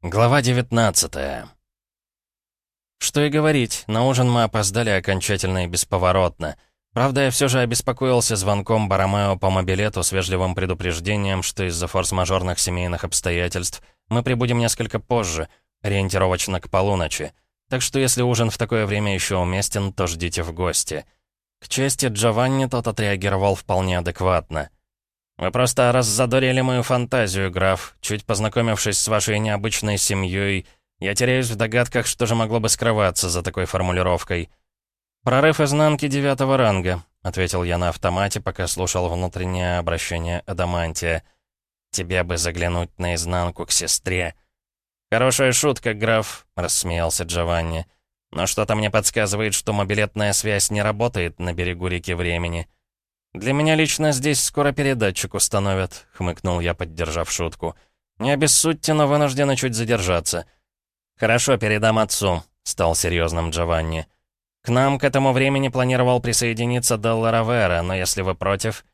Глава 19 Что и говорить, на ужин мы опоздали окончательно и бесповоротно. Правда, я все же обеспокоился звонком Барамео по мобилету с вежливым предупреждением, что из-за форс-мажорных семейных обстоятельств мы прибудем несколько позже, ориентировочно к полуночи. Так что если ужин в такое время еще уместен, то ждите в гости. К чести Джованни тот отреагировал вполне адекватно. «Вы просто раззадорили мою фантазию, граф. Чуть познакомившись с вашей необычной семьей, я теряюсь в догадках, что же могло бы скрываться за такой формулировкой». «Прорыв изнанки девятого ранга», — ответил я на автомате, пока слушал внутреннее обращение Адамантия. «Тебе бы заглянуть на изнанку к сестре». «Хорошая шутка, граф», — рассмеялся Джованни. «Но что-то мне подсказывает, что мобилетная связь не работает на берегу реки времени». «Для меня лично здесь скоро передатчик установят», — хмыкнул я, поддержав шутку. «Не обессудьте, но вынуждены чуть задержаться». «Хорошо, передам отцу», — стал серьезным Джованни. «К нам к этому времени планировал присоединиться Делла Равера, но если вы против...»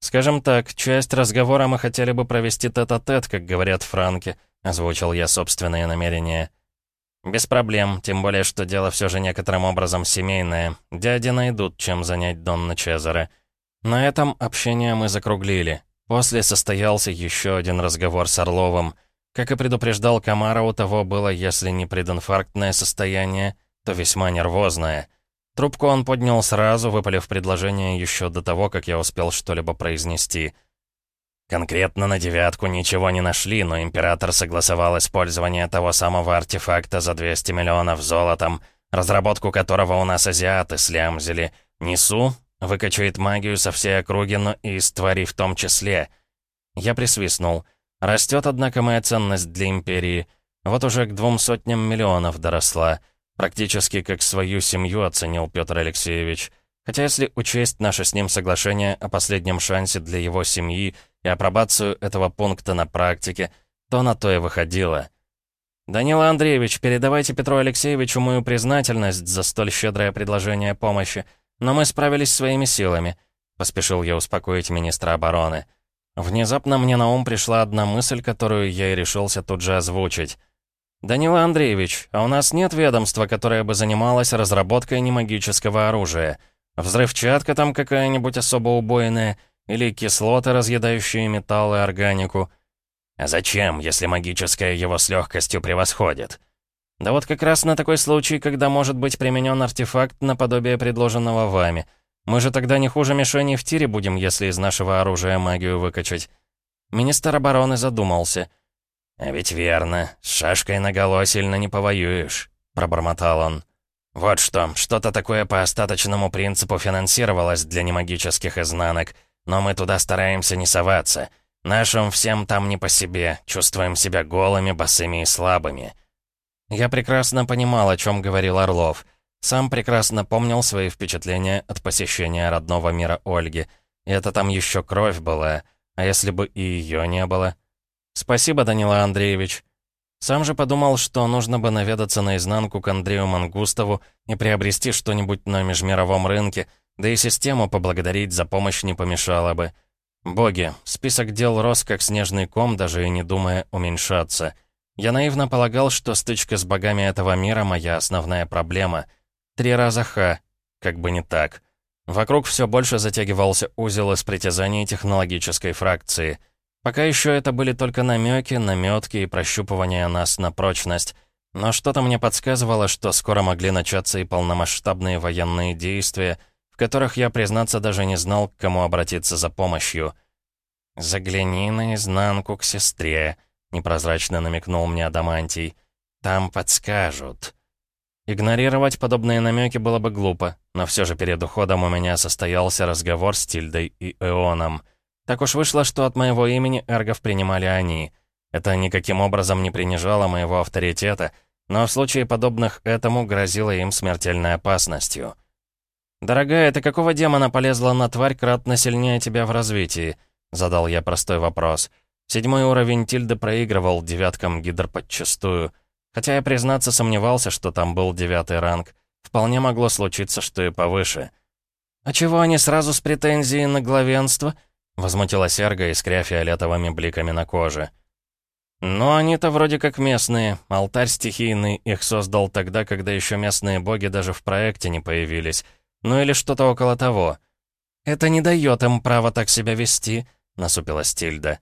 «Скажем так, часть разговора мы хотели бы провести тет-а-тет, -тет, как говорят франки», — озвучил я собственные намерения. «Без проблем, тем более, что дело все же некоторым образом семейное. Дяди найдут, чем занять Донна Чезаре». На этом общение мы закруглили. После состоялся еще один разговор с Орловым. Как и предупреждал Камара, у того было, если не прединфарктное состояние, то весьма нервозное. Трубку он поднял сразу, выпалив предложение еще до того, как я успел что-либо произнести. Конкретно на девятку ничего не нашли, но император согласовал использование того самого артефакта за 200 миллионов золотом, разработку которого у нас азиаты слямзили. Несу, Выкачает магию со всей округи, но и из тварей в том числе. Я присвистнул. Растет, однако, моя ценность для Империи. Вот уже к двум сотням миллионов доросла. Практически как свою семью оценил Петр Алексеевич. Хотя если учесть наше с ним соглашение о последнем шансе для его семьи и апробацию этого пункта на практике, то на то и выходило. «Данила Андреевич, передавайте Петру Алексеевичу мою признательность за столь щедрое предложение помощи. Но мы справились своими силами», — поспешил я успокоить министра обороны. Внезапно мне на ум пришла одна мысль, которую я и решился тут же озвучить. «Данила Андреевич, а у нас нет ведомства, которое бы занималось разработкой немагического оружия? Взрывчатка там какая-нибудь особо убойная? Или кислоты, разъедающие металл и органику?» «А зачем, если магическое его с легкостью превосходит?» Да вот как раз на такой случай, когда может быть применен артефакт наподобие предложенного вами. Мы же тогда не хуже мишени в тире будем, если из нашего оружия магию выкачать. Министр обороны задумался. «А ведь верно, с шашкой наголо сильно не повоюешь», — пробормотал он. «Вот что, что-то такое по остаточному принципу финансировалось для немагических изнанок, но мы туда стараемся не соваться. Нашим всем там не по себе, чувствуем себя голыми, босыми и слабыми». Я прекрасно понимал, о чем говорил Орлов. Сам прекрасно помнил свои впечатления от посещения родного мира Ольги. И это там еще кровь была. А если бы и ее не было? Спасибо, Данила Андреевич. Сам же подумал, что нужно бы наведаться наизнанку к Андрею Мангустову и приобрести что-нибудь на межмировом рынке, да и систему поблагодарить за помощь не помешало бы. Боги, список дел рос как снежный ком, даже и не думая уменьшаться. Я наивно полагал, что стычка с богами этого мира — моя основная проблема. Три раза ха, как бы не так. Вокруг все больше затягивался узел из притязаний технологической фракции. Пока еще это были только намеки, наметки и прощупывания нас на прочность. Но что-то мне подсказывало, что скоро могли начаться и полномасштабные военные действия, в которых я, признаться, даже не знал, к кому обратиться за помощью. «Загляни наизнанку к сестре», непрозрачно намекнул мне Адамантий. «Там подскажут». Игнорировать подобные намеки было бы глупо, но все же перед уходом у меня состоялся разговор с Тильдой и Эоном. Так уж вышло, что от моего имени эргов принимали они. Это никаким образом не принижало моего авторитета, но в случае подобных этому грозило им смертельной опасностью. «Дорогая, ты какого демона полезла на тварь кратно сильнее тебя в развитии?» — задал я простой вопрос. — Седьмой уровень Тильды проигрывал девяткам гидр подчастую. Хотя я, признаться, сомневался, что там был девятый ранг. Вполне могло случиться, что и повыше. «А чего они сразу с претензией на главенство?» — возмутилась Эрга, искря фиолетовыми бликами на коже. «Но они-то вроде как местные. Алтарь стихийный их создал тогда, когда еще местные боги даже в проекте не появились. Ну или что-то около того». «Это не дает им права так себя вести», — насупилась Тильда.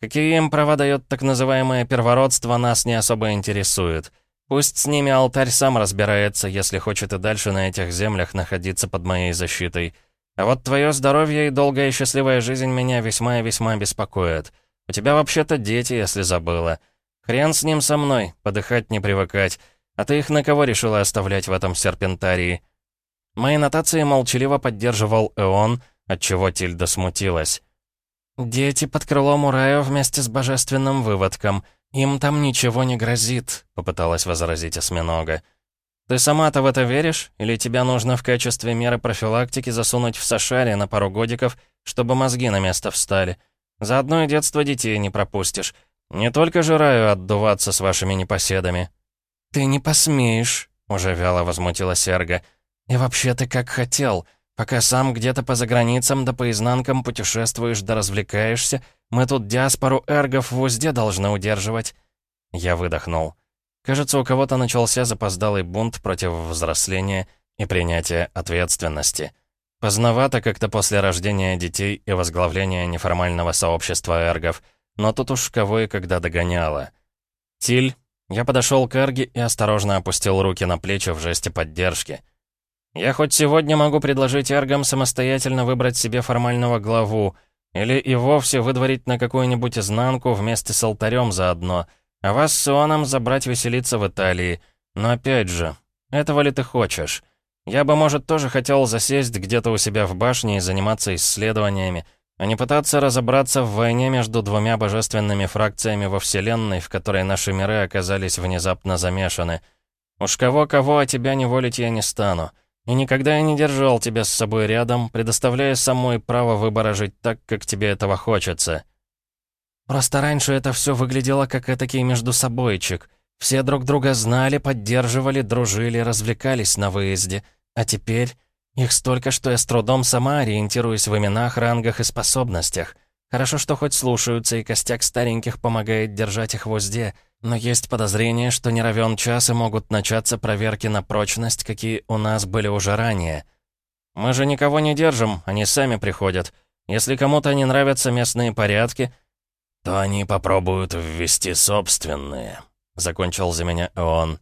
«Какие им права дает так называемое первородство, нас не особо интересует. Пусть с ними алтарь сам разбирается, если хочет и дальше на этих землях находиться под моей защитой. А вот твое здоровье и долгая и счастливая жизнь меня весьма и весьма беспокоят. У тебя вообще-то дети, если забыла. Хрен с ним со мной, подыхать не привыкать. А ты их на кого решила оставлять в этом серпентарии?» Мои нотации молчаливо поддерживал Эон, отчего Тильда смутилась. «Дети под крылом Урая вместе с божественным выводком. Им там ничего не грозит», — попыталась возразить осьминога. «Ты сама-то в это веришь? Или тебя нужно в качестве меры профилактики засунуть в Сашаре на пару годиков, чтобы мозги на место встали? Заодно и детство детей не пропустишь. Не только же раю отдуваться с вашими непоседами». «Ты не посмеешь», — уже вяло возмутилась Серга. «И вообще ты как хотел. Пока сам где-то по заграницам да по изнанкам путешествуешь да развлекаешься, мы тут диаспору эргов в узде должны удерживать». Я выдохнул. Кажется, у кого-то начался запоздалый бунт против взросления и принятия ответственности. Поздновато как-то после рождения детей и возглавления неформального сообщества эргов, но тут уж кого и когда догоняло. «Тиль». Я подошел к Эрге и осторожно опустил руки на плечи в жесте поддержки. Я хоть сегодня могу предложить эргам самостоятельно выбрать себе формального главу, или и вовсе выдворить на какую-нибудь изнанку вместе с алтарем заодно, а вас с Ионом забрать веселиться в Италии. Но опять же, этого ли ты хочешь? Я бы, может, тоже хотел засесть где-то у себя в башне и заниматься исследованиями, а не пытаться разобраться в войне между двумя божественными фракциями во Вселенной, в которой наши миры оказались внезапно замешаны. Уж кого-кого, а тебя не волить я не стану. И никогда я не держал тебя с собой рядом, предоставляя самой право выбора жить так, как тебе этого хочется. Просто раньше это все выглядело как этакий междусобойчик. Все друг друга знали, поддерживали, дружили, развлекались на выезде. А теперь их столько, что я с трудом сама ориентируюсь в именах, рангах и способностях. Хорошо, что хоть слушаются, и костяк стареньких помогает держать их в узде — но есть подозрение, что не равен час и могут начаться проверки на прочность, какие у нас были уже ранее. Мы же никого не держим, они сами приходят. Если кому-то не нравятся местные порядки, то они попробуют ввести собственные», — закончил за меня он.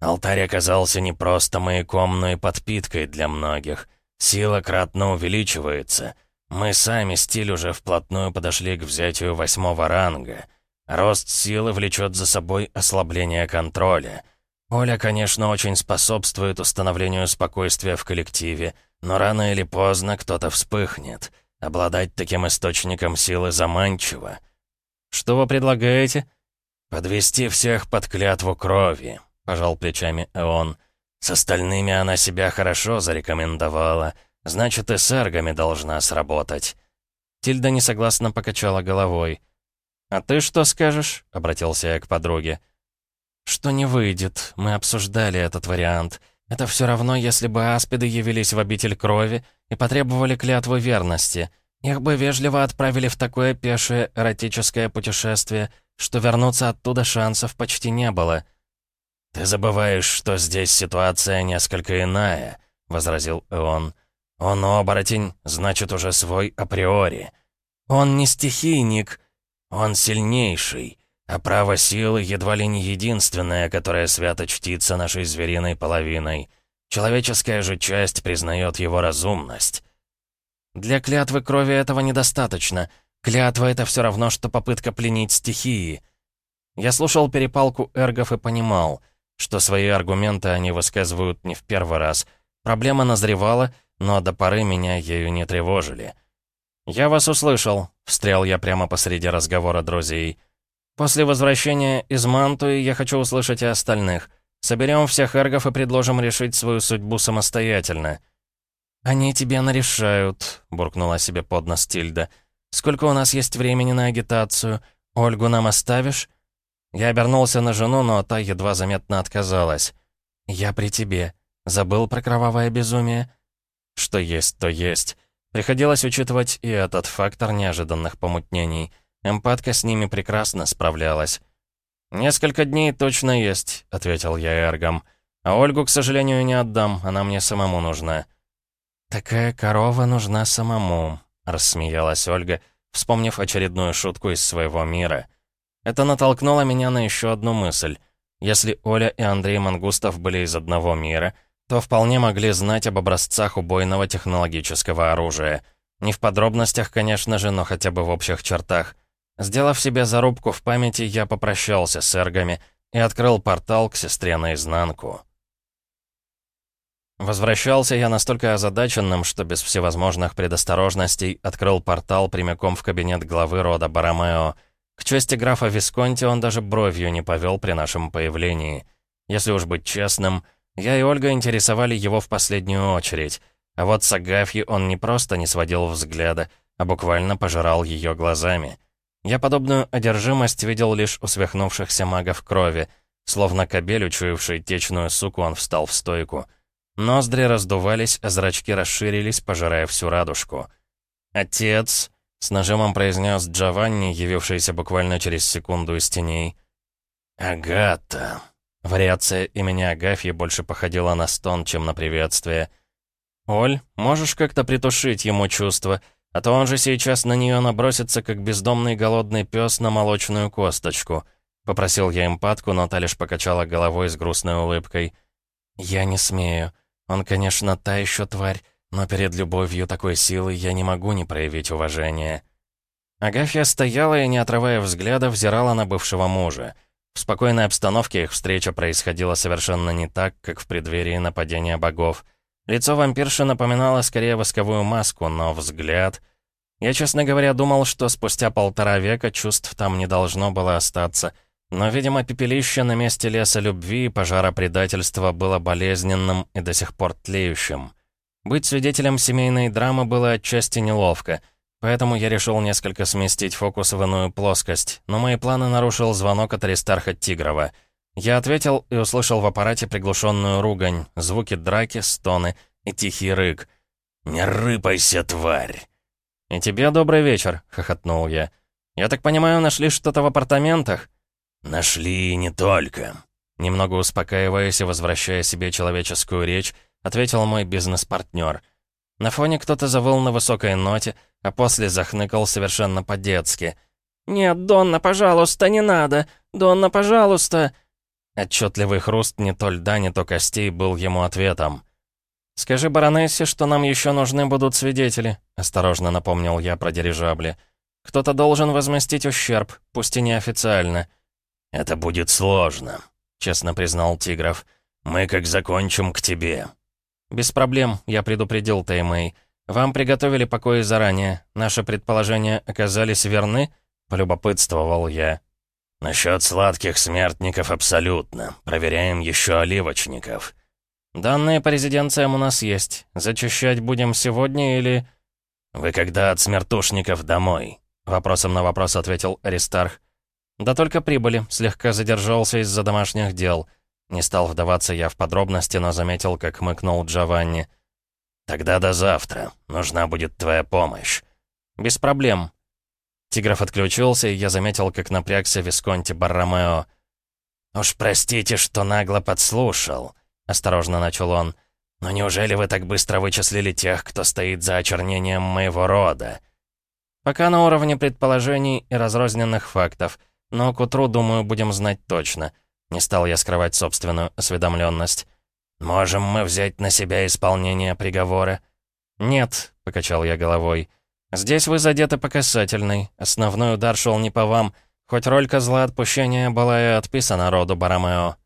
«Алтарь оказался не просто маяком, но и подпиткой для многих. Сила кратно увеличивается. Мы сами, стиль, уже вплотную подошли к взятию восьмого ранга». Рост силы влечет за собой ослабление контроля. Оля, конечно, очень способствует установлению спокойствия в коллективе, но рано или поздно кто-то вспыхнет. Обладать таким источником силы заманчиво. «Что вы предлагаете?» «Подвести всех под клятву крови», — пожал плечами Эон. «С остальными она себя хорошо зарекомендовала. Значит, и с эргами должна сработать». Тильда несогласно покачала головой. «А ты что скажешь?» — обратился я к подруге. «Что не выйдет. Мы обсуждали этот вариант. Это все равно, если бы аспиды явились в обитель крови и потребовали клятвы верности. Их бы вежливо отправили в такое пешее эротическое путешествие, что вернуться оттуда шансов почти не было». «Ты забываешь, что здесь ситуация несколько иная», — возразил Эон. «Он оборотень, значит, уже свой априори». «Он не стихийник», он сильнейший, а право силы едва ли не единственное, которое свято чтится нашей звериной половиной. Человеческая же часть признает его разумность. Для клятвы крови этого недостаточно. Клятва — это все равно, что попытка пленить стихии. Я слушал перепалку эргов и понимал, что свои аргументы они высказывают не в первый раз. Проблема назревала, но до поры меня ею не тревожили. «Я вас услышал», — встрял я прямо посреди разговора друзей. «После возвращения из Мантуи я хочу услышать и остальных. Соберем всех эргов и предложим решить свою судьбу самостоятельно». «Они тебе нарешают», — буркнула себе под нос Тильда. «Сколько у нас есть времени на агитацию? Ольгу нам оставишь?» Я обернулся на жену, но та едва заметно отказалась. «Я при тебе. Забыл про кровавое безумие?» «Что есть, то есть. Приходилось учитывать и этот фактор неожиданных помутнений. Эмпатка с ними прекрасно справлялась. «Несколько дней точно есть», — ответил я Эргом. «А Ольгу, к сожалению, не отдам, она мне самому нужна». «Такая корова нужна самому», — рассмеялась Ольга, вспомнив очередную шутку из своего мира. Это натолкнуло меня на еще одну мысль. Если Оля и Андрей Мангустов были из одного мира, то вполне могли знать об образцах убойного технологического оружия. Не в подробностях, конечно же, но хотя бы в общих чертах. Сделав себе зарубку в памяти, я попрощался с эргами и открыл портал к сестре наизнанку. Возвращался я настолько озадаченным, что без всевозможных предосторожностей открыл портал прямиком в кабинет главы рода Барамео. К чести графа Висконти он даже бровью не повел при нашем появлении. Если уж быть честным, я и Ольга интересовали его в последнюю очередь. А вот с Агафьи он не просто не сводил взгляда, а буквально пожирал ее глазами. Я подобную одержимость видел лишь у свихнувшихся магов крови. Словно кобель, учуявший течную суку, он встал в стойку. Ноздри раздувались, а зрачки расширились, пожирая всю радужку. «Отец!» — с нажимом произнес Джованни, явившийся буквально через секунду из теней. «Агата!» Вариация имени Агафьи больше походила на стон, чем на приветствие. «Оль, можешь как-то притушить ему чувства?» А то он же сейчас на нее набросится, как бездомный голодный пес на молочную косточку. Попросил я эмпатку, но та лишь покачала головой с грустной улыбкой. «Я не смею. Он, конечно, та еще тварь, но перед любовью такой силы я не могу не проявить уважения». Агафья стояла и, не отрывая взгляда, взирала на бывшего мужа. В спокойной обстановке их встреча происходила совершенно не так, как в преддверии нападения богов. Лицо вампирши напоминало скорее восковую маску, но взгляд... Я, честно говоря, думал, что спустя полтора века чувств там не должно было остаться. Но, видимо, пепелище на месте леса любви и пожара предательства было болезненным и до сих пор тлеющим. Быть свидетелем семейной драмы было отчасти неловко, поэтому я решил несколько сместить фокус в иную плоскость, но мои планы нарушил звонок от Аристарха Тигрова — я ответил и услышал в аппарате приглушенную ругань, звуки драки, стоны и тихий рык. «Не рыпайся, тварь!» «И тебе добрый вечер», — хохотнул я. «Я так понимаю, нашли что-то в апартаментах?» «Нашли не только». Немного успокаиваясь и возвращая себе человеческую речь, ответил мой бизнес-партнер. На фоне кто-то завыл на высокой ноте, а после захныкал совершенно по-детски. «Нет, Донна, пожалуйста, не надо! Донна, пожалуйста!» Отчетливый хруст не то льда, не то костей был ему ответом. «Скажи баронессе, что нам еще нужны будут свидетели», — осторожно напомнил я про дирижабли. «Кто-то должен возместить ущерб, пусть и неофициально». «Это будет сложно», — честно признал Тигров. «Мы как закончим к тебе». «Без проблем, я предупредил Таймэй. Вам приготовили покои заранее. Наши предположения оказались верны?» — полюбопытствовал я. «Насчет сладких смертников абсолютно. Проверяем еще оливочников». «Данные по резиденциям у нас есть. Зачищать будем сегодня или...» «Вы когда от смертушников домой?» Вопросом на вопрос ответил Аристарх. «Да только прибыли. Слегка задержался из-за домашних дел». Не стал вдаваться я в подробности, но заметил, как мыкнул Джованни. «Тогда до завтра. Нужна будет твоя помощь». «Без проблем», Тигров отключился, и я заметил, как напрягся Висконти Барромео. «Уж простите, что нагло подслушал», — осторожно начал он. «Но неужели вы так быстро вычислили тех, кто стоит за очернением моего рода?» «Пока на уровне предположений и разрозненных фактов, но к утру, думаю, будем знать точно». Не стал я скрывать собственную осведомленность. «Можем мы взять на себя исполнение приговора?» «Нет», — покачал я головой, — Здесь вы задеты по касательной. Основной удар шел не по вам, хоть роль козла отпущения была и отписана роду Барамео.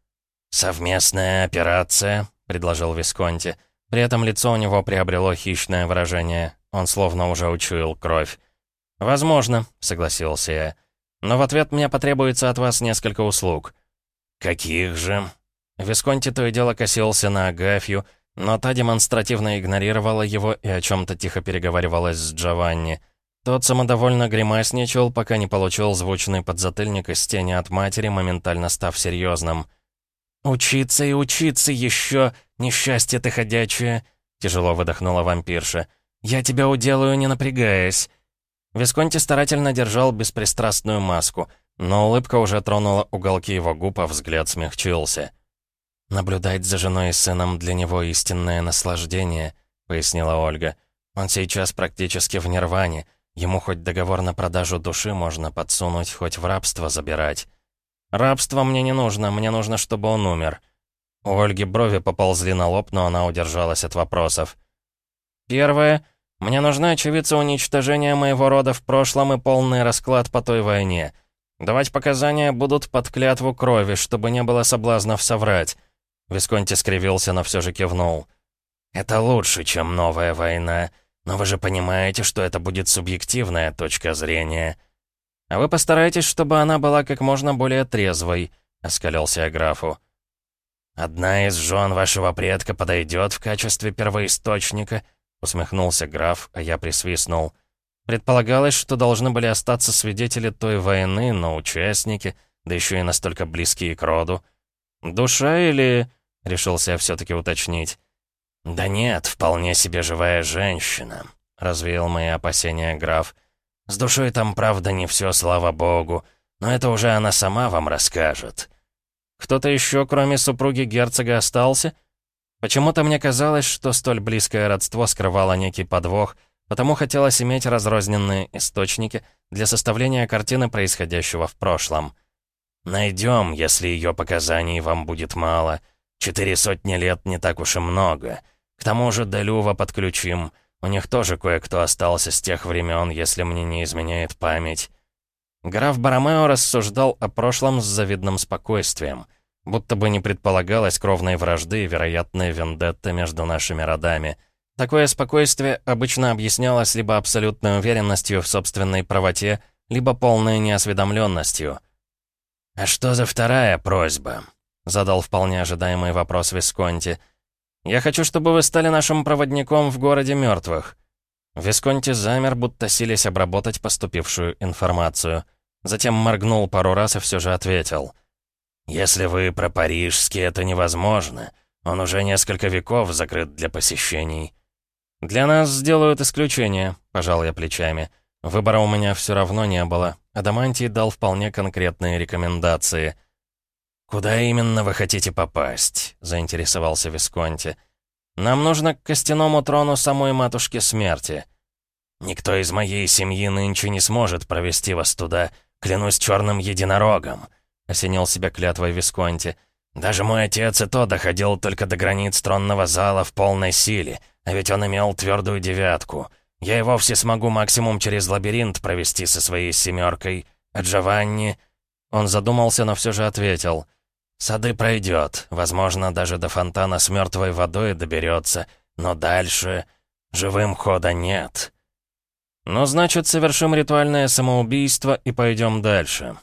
«Совместная операция», — предложил Висконти. При этом лицо у него приобрело хищное выражение. Он словно уже учуял кровь. «Возможно», — согласился я. «Но в ответ мне потребуется от вас несколько услуг». «Каких же?» Висконти то и дело косился на Агафью, но та демонстративно игнорировала его и о чем-то тихо переговаривалась с Джованни. Тот самодовольно гримасничал, пока не получил звучный подзатыльник из тени от матери, моментально став серьезным. «Учиться и учиться еще, несчастье ты ходячее!» Тяжело выдохнула вампирша. «Я тебя уделаю, не напрягаясь!» Висконти старательно держал беспристрастную маску, но улыбка уже тронула уголки его губ, а взгляд смягчился. «Наблюдать за женой и сыном для него истинное наслаждение», — пояснила Ольга. «Он сейчас практически в нирване. Ему хоть договор на продажу души можно подсунуть, хоть в рабство забирать». «Рабство мне не нужно, мне нужно, чтобы он умер». У Ольги брови поползли на лоб, но она удержалась от вопросов. «Первое. Мне нужна очевидца уничтожения моего рода в прошлом и полный расклад по той войне. Давать показания будут под клятву крови, чтобы не было соблазнов соврать». Висконти скривился, но все же кивнул. «Это лучше, чем новая война. Но вы же понимаете, что это будет субъективная точка зрения». «А вы постарайтесь, чтобы она была как можно более трезвой», — оскалился я графу. «Одна из жен вашего предка подойдет в качестве первоисточника», — усмехнулся граф, а я присвистнул. Предполагалось, что должны были остаться свидетели той войны, но участники, да еще и настолько близкие к роду. «Душа или...» — решился я все-таки уточнить. «Да нет, вполне себе живая женщина», — развеял мои опасения граф. «С душой там, правда, не все, слава богу, но это уже она сама вам расскажет». «Кто-то еще, кроме супруги герцога, остался?» Почему-то мне казалось, что столь близкое родство скрывало некий подвох, потому хотелось иметь разрозненные источники для составления картины происходящего в прошлом. «Найдем, если ее показаний вам будет мало. Четыре сотни лет не так уж и много. К тому же Делюва подключим. У них тоже кое-кто остался с тех времен, если мне не изменяет память». Граф Баромео рассуждал о прошлом с завидным спокойствием — Будто бы не предполагалось кровной вражды и вероятной вендетты между нашими родами. Такое спокойствие обычно объяснялось либо абсолютной уверенностью в собственной правоте, либо полной неосведомленностью. «А что за вторая просьба?» — задал вполне ожидаемый вопрос Висконти. «Я хочу, чтобы вы стали нашим проводником в городе мертвых». Висконти замер, будто сились обработать поступившую информацию. Затем моргнул пару раз и все же ответил — «Если вы про парижский, это невозможно. Он уже несколько веков закрыт для посещений». «Для нас сделают исключение», — пожал я плечами. Выбора у меня все равно не было. Адамантий дал вполне конкретные рекомендации. «Куда именно вы хотите попасть?» — заинтересовался Висконти. «Нам нужно к костяному трону самой матушки смерти». «Никто из моей семьи нынче не сможет провести вас туда, клянусь черным единорогом. — осенил себя клятвой Висконти. «Даже мой отец и то доходил только до границ тронного зала в полной силе, а ведь он имел твердую девятку. Я и вовсе смогу максимум через лабиринт провести со своей семеркой. А Джованни...» Он задумался, но все же ответил. «Сады пройдет, возможно, даже до фонтана с мертвой водой доберется, но дальше живым хода нет». «Ну, значит, совершим ритуальное самоубийство и пойдем дальше»,